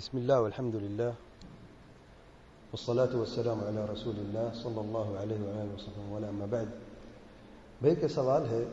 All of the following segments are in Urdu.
بسم الله والحمد لله والصلاة والسلام على رسول الله صلى الله عليه وآله وسلم. ولا أما بعد، بھائی کا سوال ہے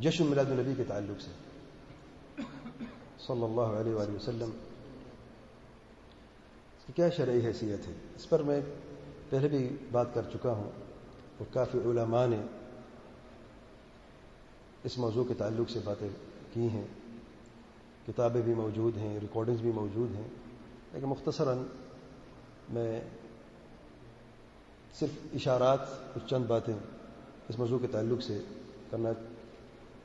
جشن میلاد النبی کے تعلق سے۔ صلی اللہ علیہ وآلہ وسلم کی کیا شرعی حیثیت ہے؟ اس پر میں پہلے بھی بات کر چکا ہوں اور کافی علماء نے اس موضوع کے تعلق سے باتیں کی ہیں۔ کتابیں بھی موجود ہیں ریکارڈنگز بھی موجود ہیں، لیکن مختصراً میں صرف اشارات، کچھ چند باتیں اس موضوع کے تعلق سے کرنا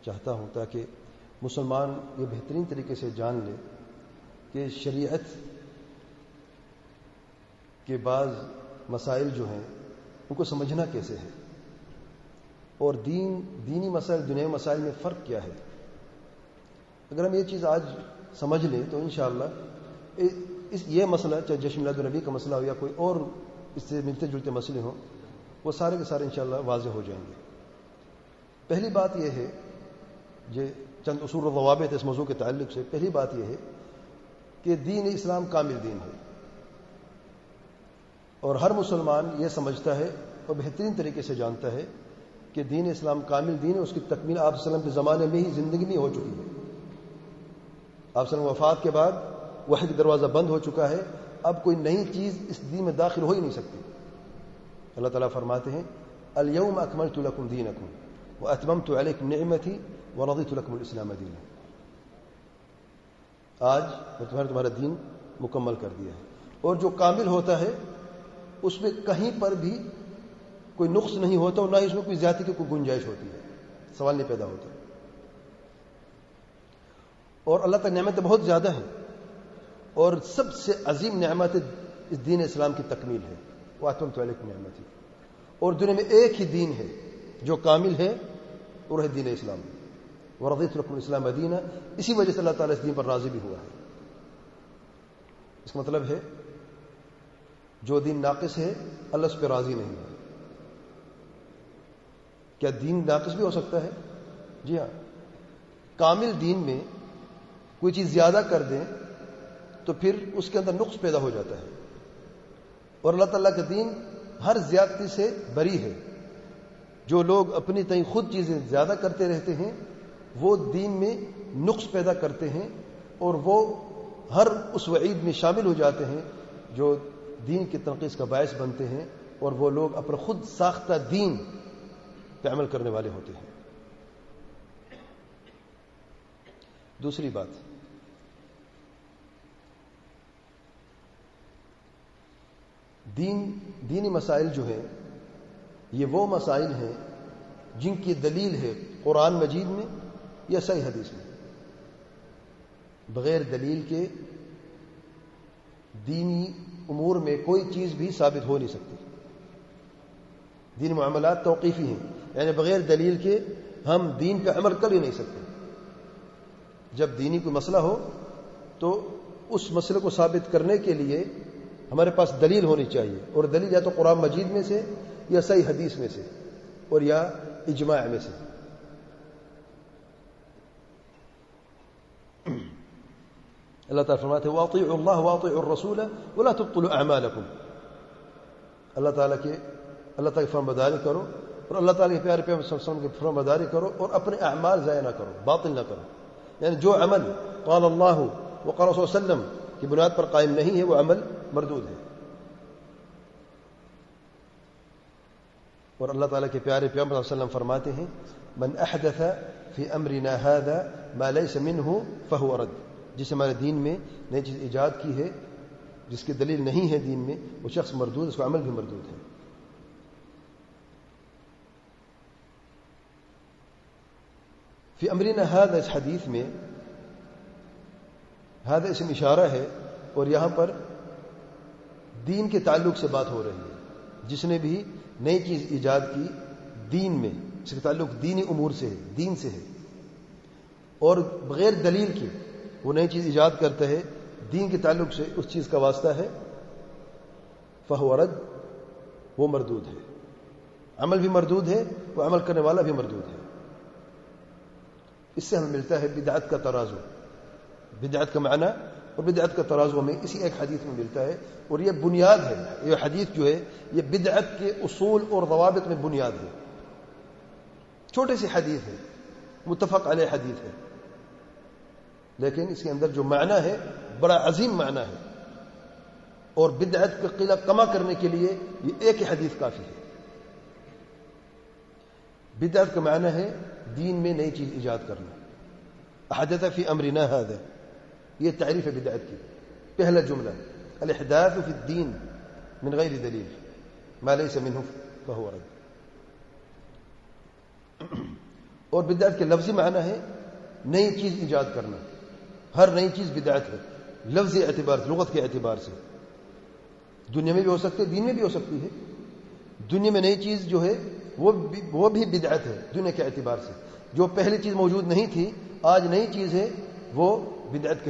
چاہتا ہوں تاکہ مسلمان یہ بہترین طریقے سے جان لے کہ شریعت کے بعض مسائل جو ہیں، ان کو سمجھنا کیسے ہے اور دین، دینی مسائل دنیا مسائل میں فرق کیا ہے۔ اگر ہم یہ چیز آج سمجھ لیں تو انشاءاللہ اس یہ مسئلہ چاہے جشن میلاد النبی کا مسئلہ ہو یا کوئی اور اس سے ملتے جلتے مسئلے ہوں، وہ سارے کے سارے انشاءاللہ واضح ہو جائیں گے۔ پہلی بات یہ ہے جو چند اصول و ضوابط اس موضوع کے تعلق سے، پہلی بات یہ ہے کہ دین اسلام کامل دین ہے۔ اور ہر مسلمان یہ سمجھتا ہے اور بہترین طریقے سے جانتا ہے کہ دین اسلام کامل دین ہے، اس کی تکمیل آپ وسلم کے زمانے میں ہی زندگی میں ہو چکی ہے۔ آپ وسلم وفات کے بعد وحی کا دروازہ بند ہو چکا ہے، اب کوئی نئی چیز اس دین میں داخل ہو ہی نہیں سکتی۔ اللہ تعالیٰ فرماتے ہیں، اليوم اکملت لکم دینکم واتممت علیکم نعمتی ورضیت لکم الاسلام دین آج میں تمہارا تمہارا دین مکمل کر دیا ہے۔ اور جو کامل ہوتا ہے، اس میں کہیں پر بھی کوئی نقص نہیں ہوتا اور نہ ہی اس میں کوئی زیادتی کی کوئی گنجائش ہوتی ہے۔ سوال نہیں پیدا ہوتا۔ اور اللہ تعالی نعمتیں بہت زیادہ ہیں اور سب سے عظیم نعمت اس دین اسلام کی تکمیل ہے۔ وہ آتم تو نعمت اور دنیا میں ایک ہی دین ہے جو کامل ہے وہ ہے دین اسلام۔ وہ رقم اسلام دینہ اسی وجہ سے اللہ تعالیٰ اس دین پر راضی بھی ہوا ہے۔ اس کا مطلب ہے جو دین ناقص ہے، اللہ اس پہ راضی نہیں ہے کیا دین ناقص بھی ہو سکتا ہے؟ جی ہاں۔ کامل دین میں کوئی چیز زیادہ کر دیں تو پھر اس کے اندر نقص پیدا ہو جاتا ہے۔ اور اللہ تعالیٰ کا دین ہر زیادتی سے بری ہے۔ جو لوگ اپنی تئیں خود چیزیں زیادہ کرتے رہتے ہیں، وہ دین میں نقص پیدا کرتے ہیں اور وہ ہر اس وعید میں شامل ہو جاتے ہیں جو دین کی تنقید کا باعث بنتے ہیں اور وہ لوگ اپنا خود ساختہ دین پہ عمل کرنے والے ہوتے ہیں۔ دوسری بات۔ دین، دینی مسائل جو ہیں، یہ وہ مسائل ہیں جن کی دلیل ہے قرآن مجید میں یا صحیح حدیث میں۔ بغیر دلیل کے دینی امور میں کوئی چیز بھی ثابت ہو نہیں سکتی۔ دین معاملات توقیفی ہیں۔ یعنی بغیر دلیل کے ہم دین پہ عمل کر ہی نہیں سکتے۔ جب دینی کوئی مسئلہ ہو تو اس مسئلے کو ثابت کرنے کے لیے ہمارے پاس دلیل ہونی چاہیے اور دلیل یا تو قرآن مجید میں سے یا صحیح حدیث میں سے اور یا اجماع میں سے۔ اللہ تعالیٰ فرماتے واطع اللہ واطع الرسول ولا تبطلوا اعمالکم اللہ تعالیٰ کے اللہ تعالیٰ کی فرم بداری کرو اور اللہ تعالیٰ کے پیارے پیار کی فرم بداری کرو اور اپنے اعمال ضائع نہ کرو، باطل نہ کرو۔ یعنی جو عمل قال اللہ وقال صلی اللہ علیہ وسلم کی بنیاد پر قائم نہیں ہے، وہ عمل مردود ہے۔ اور اللہ تعالیٰ کے پیارے پیغمبر صلی اللہ علیہ وسلم فرماتے ہیں، من احدث فی امرنا هذا ما ليس منه فهو رد۔ جس ہمارے دین میں نئی چیز ایجاد کی ہے، جس کی دلیل نہیں ہے دین میں، وہ شخص مردود اس کا عمل بھی مردود ہے۔ فی امرنا هذا، اس حدیث میں، هذا اسم اشارہ ہے، اور یہاں پر دین کے تعلق سے بات ہو رہی ہے۔ جس نے بھی نئی چیز ایجاد کی دین میں اس کا تعلق دینی امور سے ہے، دین سے ہے۔ اور بغیر دلیل کے وہ نئی چیز ایجاد کرتا ہے، دین کے تعلق سے اس چیز کا واسطہ ہے۔ فہورد وہ مردود ہے۔ عمل بھی مردود ہے، وہ عمل کرنے والا بھی مردود ہے۔ اس سے ہمیں ملتا ہے بدعت کا ترازو۔ بدعت کا معنی اور بدعت کا ترازو ہمیں اسی ایک حدیث میں ملتا ہے اور یہ بنیاد ہے، یہ حدیث جو ہے، یہ بدعت کے اصول اور ضوابط میں بنیاد ہے۔ چھوٹے سی حدیث ہے، متفق علیہ حدیث ہے۔ لیکن اس کے اندر جو معنی ہے، بڑا عظیم معنی ہے۔ اور بدعت کا قلعہ کما کرنے کے لیے یہ ایک حدیث کافی ہے۔ بدعت کا معنی ہے دین میں نئی چیز ایجاد کرنا۔ حدت فی امرنا هذا۔ یہ تعریف ہے بدعت کی۔ پہلا جملہ الاحداث فی الدین من غیر دلیل ما ليس منه، فهو رد۔ اور بدعت کے لفظی معنی ہے نئی چیز ایجاد کرنا۔ ہر نئی چیز بدعت ہے لفظی اعتبار سے، لغت کے اعتبار سے۔ دنیا میں بھی ہو سکتی ہے، دین میں بھی ہو سکتی ہے۔ دنیا میں نئی چیز جو ہے وہ بھی بدعت ہے، دنیا کے اعتبار سے۔ جو پہلی چیز موجود نہیں تھی، آج نئی چیز ہے، وہ بدعت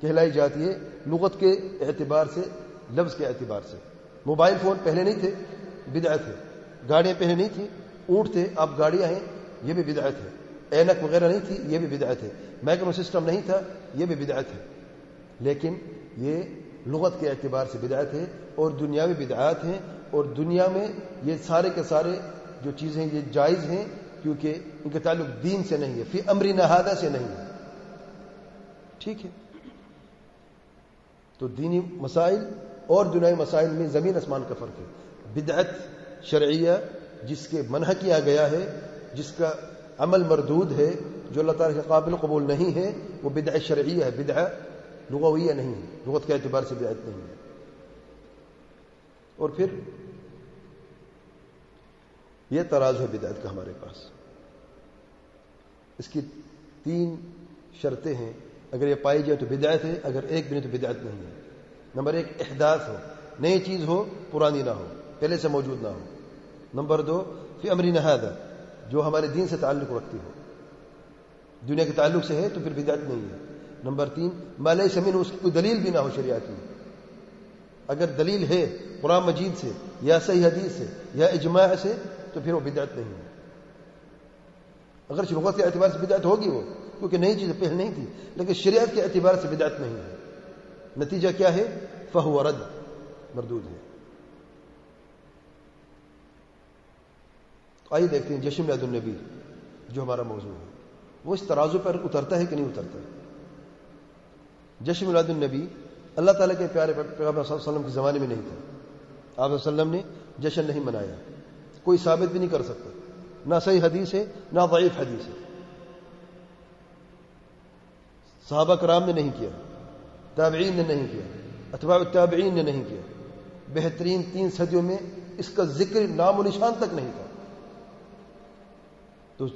کہلائی جاتی ہے لغت کے اعتبار سے، لفظ کے اعتبار سے۔ موبائل فون پہلے نہیں تھے، بدعت ہے۔ گاڑیاں پہلے نہیں تھیں، اونٹ تھے، اب گاڑیاں ہیں، یہ بھی بدعت ہے۔ اینک وغیرہ نہیں تھی، یہ بھی بدعت ہے۔ میکنو سسٹم نہیں تھا، یہ بھی بدعت ہے۔ لیکن یہ لغت کے اعتبار سے بدعت ہے اور دنیاوی بدعات ہیں اور دنیا میں یہ سارے کے سارے جو چیزیں، یہ جائز ہیں کیونکہ ان کا تعلق دین سے نہیں ہے پھر امری نہادہ سے نہیں ہے۔ ٹھیک ہے۔ تو دینی مسائل اور دنیاوی مسائل میں زمین آسمان کا فرق ہے۔ بدعت شرعیہ جس کے منح کیا گیا ہے، جس کا عمل مردود ہے، جو اللہ تعالیٰ کے قابل قبول نہیں ہے، وہ بدعت شرعیہ ہے۔ بدعت لغویہ نہیں ہے۔ لغت کے اعتبار سے بدعت نہیں ہے۔ اور پھر یہ تراز ہے بدعت کا ہمارے پاس۔ اس کی تین شرطیں ہیں۔ اگر یہ پائی جائے تو بدعت ہے، اگر ایک بھی نہیں تو بدعت نہیں ہے۔ نمبر ایک، احداث ہو۔ نئی چیز ہو، پرانی نہ ہو، پہلے سے موجود نہ ہو۔ نمبر دو پھر امری نہاد جو ہمارے دین سے تعلق رکھتی ہو۔ دنیا کے تعلق سے ہے تو پھر بدعت نہیں ہے۔ نمبر تین مالی سمین اس کی کوئی دلیل بھی نہ ہو شریعت میں۔ اگر دلیل ہے قرآن مجید سے، یا صحیح حدیث سے، یا اجماع سے، تو پھر وہ بدعت نہیں ہے۔ اگر شروعات کے اعتبار سے بدعت ہوگی وہ کیونکہ نئی چیزیں پہلے نہیں تھی، لیکن شریعت کے اعتبار سے بدعت نہیں ہے۔ نتیجہ کیا ہے؟ فہو رد، مردود ہے۔ آئیے دیکھتے ہیں جشن میاد النبی جو ہمارا موضوع ہے۔ وہ اس ترازو پر اترتا ہے کہ نہیں اترتا ہے؟ جشن میلاد النبی اللہ تعالیٰ کے پیارے پیغمبر صلی اللہ علیہ وسلم کے زمانے میں نہیں تھا۔ آپ وسلم نے جشن نہیں منایا۔ کوئی ثابت بھی نہیں کر سکتا۔ نہ صحیح حدیث ہے، نہ ضعیف حدیث ہے۔ صحابہ کرام نے نہیں کیا، تابعین نے نہیں کیا، اتباع التابعین نے نہیں کیا۔ بہترین تین صدیوں میں اس کا ذکر نام و نشان تک نہیں تھا۔ تو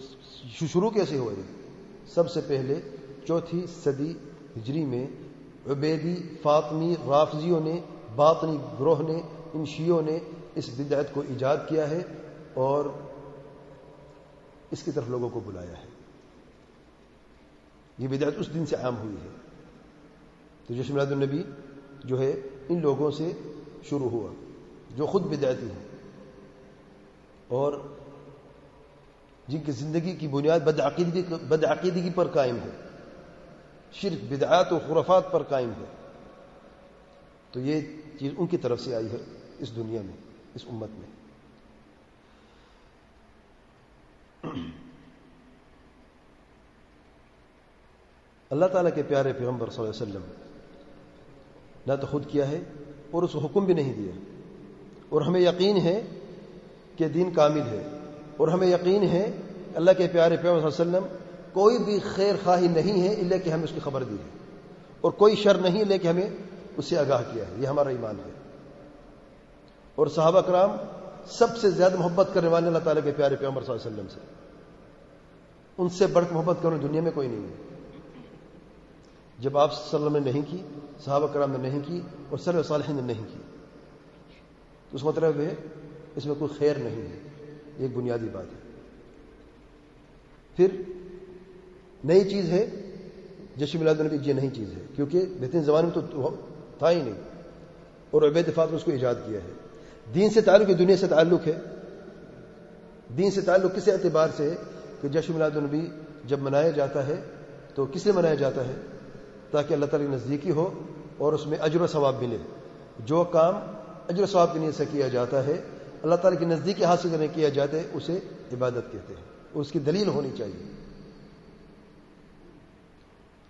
شروع کیسے ہوئے؟ سب سے پہلے چوتھی صدی ہجری میں عبیدی، فاطمی، رافضیوں نے، باطنی گروہ نے، ان شیعوں نے اس بدعت کو ایجاد کیا ہے اور اس کی طرف لوگوں کو بلایا ہے۔ یہ بدعت اس دن سے عام ہوئی ہے۔ تو جشن میلاد النبی جو ہے، ان لوگوں سے شروع ہوا، جو خود بدعتی ہیں۔ اور جن کی زندگی کی بنیاد بدعقیدگی بدعقیدگی پر قائم ہے۔ شرک، بدعات و خرافات پر قائم ہے۔ تو یہ چیز ان کی طرف سے آئی ہے، اس دنیا میں، اس امت میں۔ اللہ تعالیٰ کے پیارے پیغمبر صلی اللہ علیہ وسلم نہ تو خود کیا ہے اور اس حکم بھی نہیں دیا اور ہمیں یقین ہے کہ دین کامل ہے اور ہمیں یقین ہے اللہ کے پیارے پیغمبر صلی اللہ علیہ وسلم کوئی بھی خیر خواہی نہیں ہے اللہ کہ ہمیں اس کی خبر دی ہے اور کوئی شر نہیں لے کہ ہمیں اس سے آگاہ کیا ہے، یہ ہمارا ایمان ہے۔ اور صحابہ کرام سب سے زیادہ محبت کرنے والے اللہ تعالیٰ کے پیارے پیغمبر صلی اللہ علیہ وسلم سے۔ ان سے بڑھ کے محبت کرنے دنیا میں کوئی نہیں ہے۔ جب آپ صلی اللہ علیہ وسلم نے نہیں کی، صحابہ کرام نے نہیں کی اور صلی صالح نے نہیں کی، تو اس مطلب ہے اس میں کوئی خیر نہیں ہے ایک بنیادی بات ہے۔ پھر نئی چیز ہے جشن میلاد النبی یہ نئی چیز ہے، کیونکہ بہترین زمانے میں تو تھا ہی نہیں۔ اور عبید فات نے اس کو ایجاد کیا ہے۔ دین سے تعلق ہے دنیا سے تعلق ہے۔ دین سے تعلق کس اعتبار سے ہے کہ جشن میلاد النبی جب منایا جاتا ہے، تو کس لیے منایا جاتا ہے؟ تاکہ اللہ تعالی نزدیکی ہو اور اس میں اجر و ثواب ملے۔ جو کام اجر و ثواب کی نیت سے کیا جاتا ہے، اللہ تعالی کی نزدیکی حاصل کرنے کیا جاتا ہے اسے عبادت کہتے ہیں۔ اس کی دلیل ہونی چاہیے۔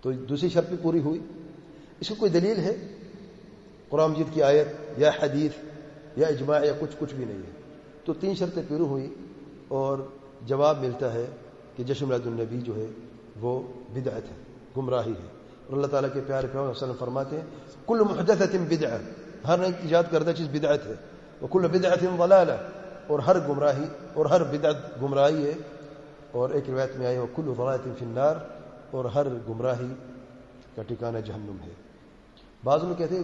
تو دوسری شرط بھی پوری ہوئی۔ اس کی کوئی دلیل ہے؟ قرآن مجید کی آیت یا حدیث یا اجماع یا کچھ کچھ بھی نہیں ہے۔ تو تین شرطیں پوری ہوئی اور جواب ملتا ہے کہ جشن النبی جو ہے، وہ بدعت ہے، گمراہی ہے۔ اور اللہ تعالیٰ کے پیارے پیار وسلم فرماتے ہیں، کل محدث بدع ہر نئی ایجاد کردہ چیز بدعت ہے۔ وہ کل بدعت ضلالہ، اور ہر گمراہی، اور ہر بدعت گمراہی ہے۔ اور ایک روایت میں آئی وہ کل ضلالت فی النار، اور ہر گمراہی کا ٹھکانہ جہنم ہے۔ بعض میں کہتے ہیں،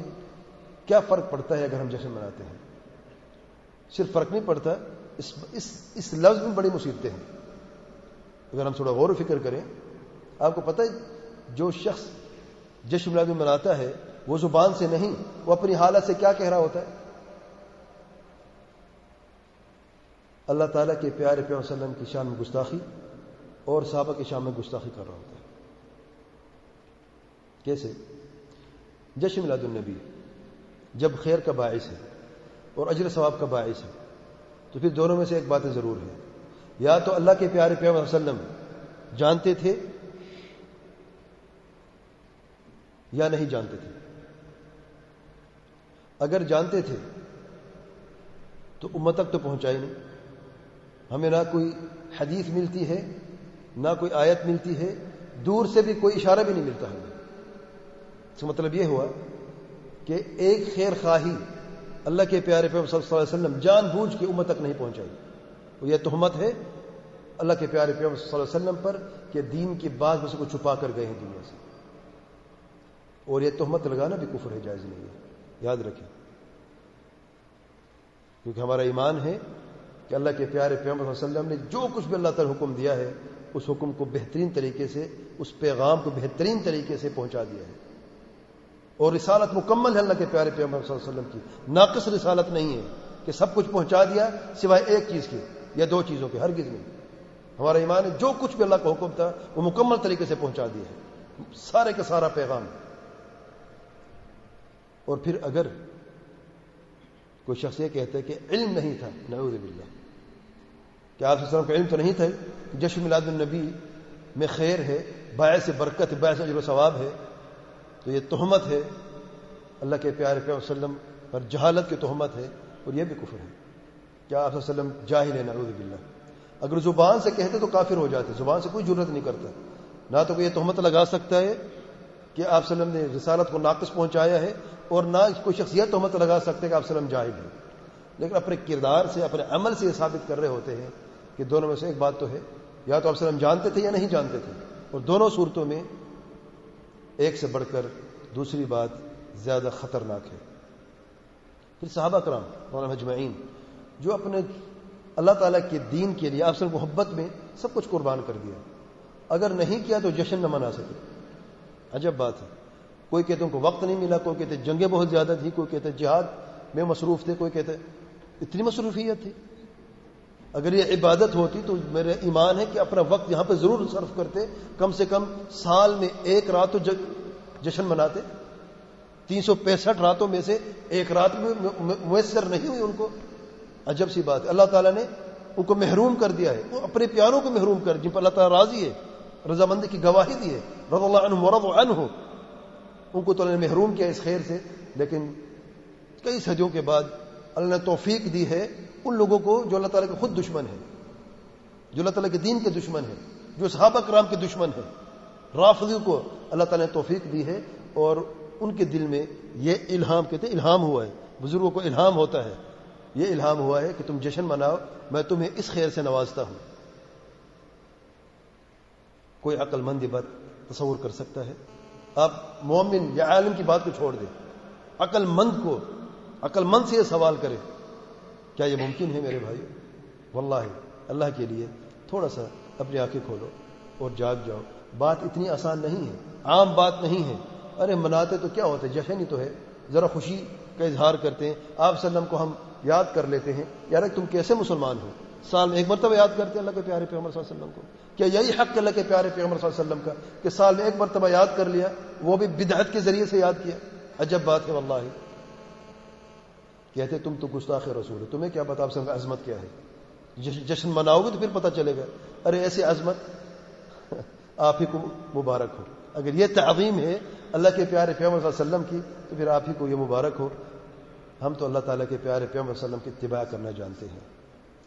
کیا فرق پڑتا ہے اگر ہم جشن مناتے ہیں؟ صرف فرق نہیں پڑتا، اس اس اس لفظ میں بڑی مصیبتیں ہیں۔ اگر ہم تھوڑا غور و فکر کریں، آپ کو پتہ ہے، جو شخص جشن میلاد مناتا ہے، وہ زبان سے نہیں، وہ اپنی حالت سے کیا کہہ رہا ہوتا ہے؟ اللہ تعالیٰ کے پیارے پیار وسلم کی شان میں گستاخی اور صحابہ کی شان میں گستاخی کر رہا ہوتا ہے۔ کیسے؟ جشن میلاد النبی جب خیر کا باعث ہے اور اجر ثواب کا باعث ہے، تو پھر دونوں میں سے ایک باتیں ضرور ہیں۔ یا تو اللہ کے پیارے پیار وسلم جانتے تھے یا نہیں جانتے تھے؟ اگر جانتے تھے، تو امت تک تو پہنچائی نہیں۔ ہمیں نہ کوئی حدیث ملتی ہے، نہ کوئی آیت ملتی ہے، دور سے بھی کوئی اشارہ بھی نہیں ملتا ہمیں۔ اس کا مطلب یہ ہوا کہ ایک خیر خواہی اللہ کے پیارے پہ صلی اللہ علیہ وسلم جان بوجھ کے امت تک نہیں پہنچائی۔ وہ یہ تہمت ہے اللہ کے پیارے پہ صلی اللہ علیہ وسلم پر کہ دین کی بات میں سے کو چھپا کر گئے ہیں دنیا سے۔ اور یہ تہمت لگانا بھی کفر ہے، جائز نہیں ہے۔ یاد رکھیں۔ کیونکہ ہمارا ایمان ہے کہ اللہ کے پیارے پیغمبر صلی اللہ علیہ وسلم نے جو کچھ بھی اللہ تعالی حکم دیا ہے، اس حکم کو بہترین طریقے سے، اس پیغام کو بہترین طریقے سے پہنچا دیا ہے۔ اور رسالت مکمل ہے اللہ کے پیارے پیغمبر صلی اللہ علیہ وسلم کی۔ ناقص رسالت نہیں ہے کہ سب کچھ پہنچا دیا سوائے ایک چیز کی یا دو چیزوں کے، ہرگز نہیں۔ ہمارا ایمان ہے جو کچھ بھی اللہ کا حکم تھا، وہ مکمل طریقے سے پہنچا دیا ہے۔ سارے کا سارا پیغام۔ اور پھر اگر کوئی شخص یہ کہتا ہے کہ علم نہیں تھا، نعوذ باللہ۔ کہ آپ وسلم کا علم تو نہیں تھا؟ جشن میلاد النبی میں خیر ہے، باعث برکت، باعث اجر و ثواب ہے، تو یہ تہمت ہے۔ اللہ کے پیارے پہ وسلم پر جہالت کی تہمت ہے اور یہ بھی کفر ہے۔ کیا آپ وسلم جاہل ہے نعوذ باللہ۔ اگر زبان سے کہتے تو کافر ہو جاتے، زبان سے کوئی ضرورت نہیں کرتا۔ نہ تو کوئی یہ تہمت لگا سکتا ہے کہ آپ وسلم نے رسالت کو ناقص پہنچایا ہے اور نہ کوئی شخصیت تہمت لگا سکتے کہ آپ وسلم جاہل ہے لیکن اپنے کردار سے، اپنے عمل سے یہ ثابت کر رہے ہوتے ہیں کہ دونوں میں سے ایک بات تو ہے۔ یا تو آپ وسلم جانتے تھے یا نہیں جانتے تھے۔ اور دونوں صورتوں میں ایک سے بڑھ کر دوسری بات زیادہ خطرناک ہے۔ پھر صحابہ کرام، مولانا مجمعین، جو اپنے اللہ تعالیٰ کے دین کے لیے آپ سے محبت میں سب کچھ قربان کر دیا۔ اگر نہیں کیا تو جشن نہ منا سکے۔ عجب بات ہے۔ کوئی کہتے ان کو وقت نہیں ملا، کوئی کہتے جنگیں بہت زیادہ تھی کوئی کہتے جہاد میں مصروف تھے، کوئی کہتے اتنی مصروفیت تھی۔ اگر یہ عبادت ہوتی تو میرے ایمان ہے کہ اپنا وقت یہاں پہ ضرور صرف کرتے، کم سے کم سال میں ایک رات تو جشن مناتے۔ تین سو پینسٹھ راتوں میں سے ایک رات میں میسر نہیں ہوئی ان کو۔ عجب سی بات اللہ تعالیٰ نے ان کو محروم کر دیا ہے۔ وہ اپنے پیاروں کو محروم کر جن پر اللہ تعالیٰ راضی ہے، رضامندی کی گواہی دی ہے۔ رض اللہ عنہ مرض عنہ۔ ان کو تو اللہ نے محروم کیا اس خیر سے، لیکن کئی صدیوں کے بعد اللہ نے توفیق دی ہے ان لوگوں کو جو اللہ تعالیٰ کے خود دشمن ہے جو اللہ تعالیٰ کے دین کے دشمن ہے جو صحابہ کرام کے دشمن ہے رافضی کو اللہ تعالیٰ نے توفیق دی ہے اور ان کے دل میں یہ الہام کہتے ہیں، الہام ہوا ہے۔ بزرگوں کو الہام ہوتا ہے۔ یہ الہام ہوا ہے کہ تم جشن مناؤ، میں تمہیں اس خیر سے نوازتا ہوں۔ کوئی عقل مند یہ بات تصور کر سکتا ہے؟ آپ مومن یا عالم کی بات کو چھوڑ دیں۔ عقل مند کو، عقل مند سے یہ سوال کرے کیا یہ ممکن ہے میرے بھائی؟ واللہ، اللہ کے لیے تھوڑا سا اپنی آنکھیں کھولو اور جاگ جاؤ۔ بات اتنی آسان نہیں ہے، عام بات نہیں ہے۔ ارے مناتے تو کیا ہوتے جشن ہی تو ہے۔ ذرا خوشی کا اظہار کرتے ہیں۔ آپ وسلم کو ہم یاد کر لیتے ہیں۔ یار تم کیسے مسلمان ہو؟ سال میں ایک مرتبہ یاد کرتے ہیں اللہ کے پیارے پیغمبر صلی اللہ علیہ وسلم کو کیا یہی حق اللہ کے پیارے پیغمبر صلی اللہ علیہ وسلم کا کہ سال میں ایک مرتبہ یاد کر لیا، وہ بھی بدعت کے ذریعے سے یاد کیا۔ عجب بات ہے واللہ۔ کہتے تم تو گستاخ رسول ہے تمہیں کیا بتا آپ عظمت کیا ہے؟ جشن مناؤ گے تو پھر پتہ چلے گا۔ ارے، ایسی عظمت۔ آپ ہی کو مبارک ہو۔ اگر یہ تعظیم ہے اللہ کے پیارے پیغمبر صلی اللہ علیہ وسلم کی، تو پھر آپ ہی کو یہ مبارک ہو۔ ہم تو اللہ تعالیٰ کے پیارے پیغمبر صلی اللہ علیہ وسلم کی اتباع کرنا جانتے ہیں۔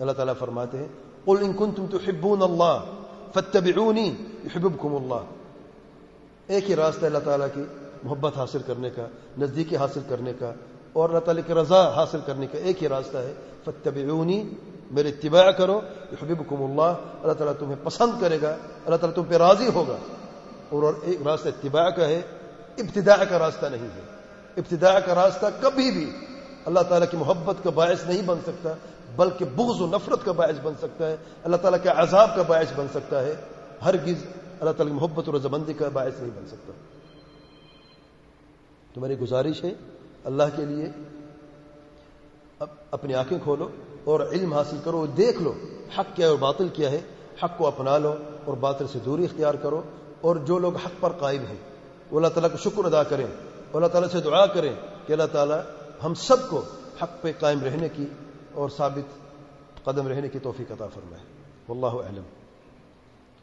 اللہ تعالیٰ فرماتے ہیں، قل ان کنتم تحبون اللہ فتبعونی يحببكم اللہ ایک ہی راستہ اللہ تعالیٰ کی محبت حاصل کرنے کا، نزدیکی حاصل کرنے کا، اور اللہ تعالیٰ کی رضا حاصل کرنے کا ایک ہی راستہ ہے فتبعونی میرے اتباع کرو يحببكم اللہ اللہ تعالیٰ تمہیں پسند کرے گا، اللہ تعالیٰ تم پہ راضی ہوگا۔ اور ایک راستہ اتباع کا ہے، ابتداء کا راستہ نہیں ہے۔ ابتداء کا راستہ کبھی بھی اللہ تعالیٰ کی محبت کا باعث نہیں بن سکتا۔ بلکہ بغض و نفرت کا باعث بن سکتا ہے، اللہ تعالیٰ کے عذاب کا باعث بن سکتا ہے ہر گز اللہ تعالیٰ کی محبت اور رضبندی کا باعث نہیں بن سکتا۔ تمہاری گزارش ہے اللہ کے لیے؟ اپنی آنکھیں کھولو اور علم حاصل کرو، دیکھ لو حق کیا ہے اور باطل کیا ہے۔ حق کو اپنا لو اور باطل سے دوری اختیار کرو۔ اور جو لوگ حق پر قائم ہیں، وہ اللہ تعالیٰ کا شکر ادا کریں۔ اللہ تعالیٰ سے دعا کریں کہ اللہ تعالیٰ ہم سب کو حق پہ قائم رہنے کی اور ثابت قدم رہنے کی توفیق عطا فرمائے۔ واللہ اعلم۔